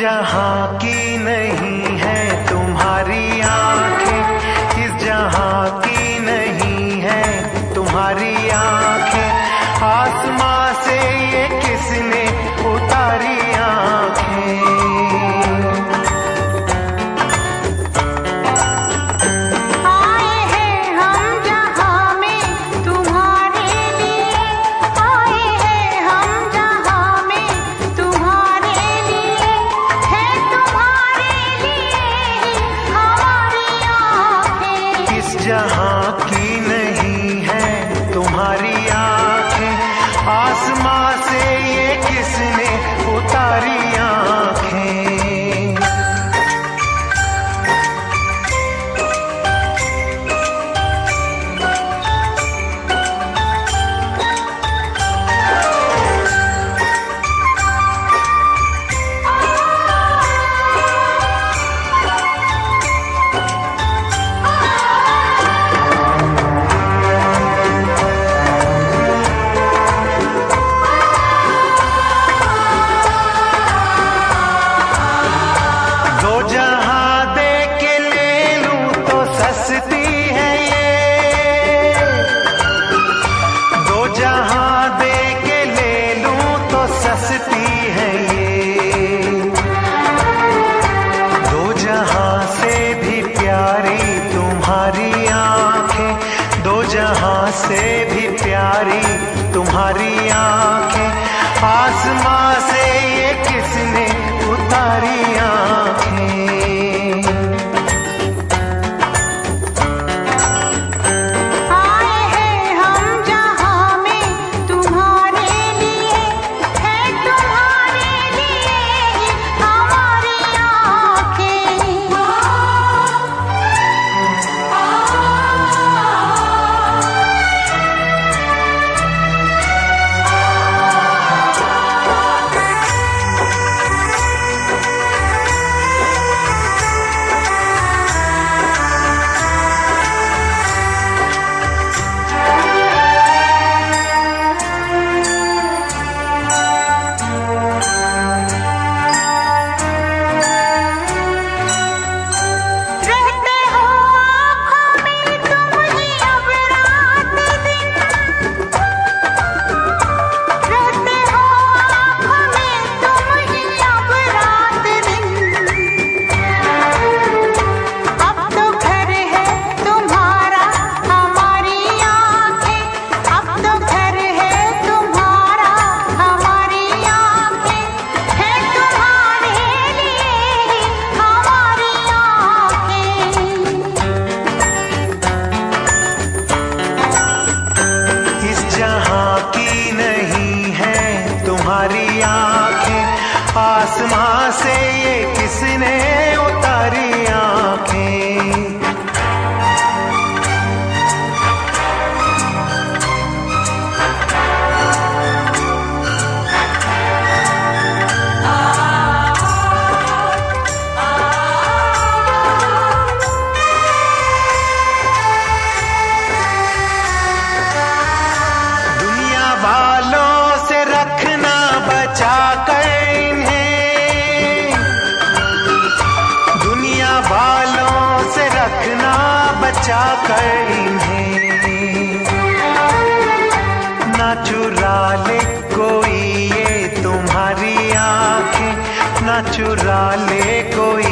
जहाँ की जहाँ की नहीं है तुम्हारी my बाकी नहीं है तुम्हारी आँखें। आसमां से ये किसने उतार? बचा कर इन्हें ना चुरा ले कोई ये तुम्हारी आँखें न चुरा ले कोई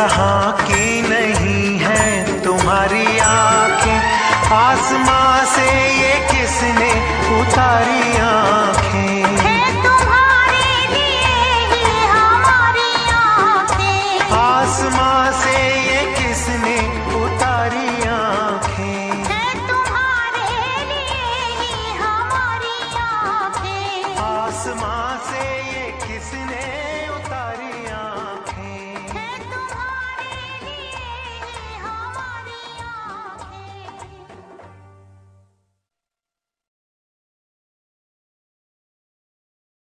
यहाँ की नहीं है तुम्हारी आँखें? आसमां से ये किसने उतारी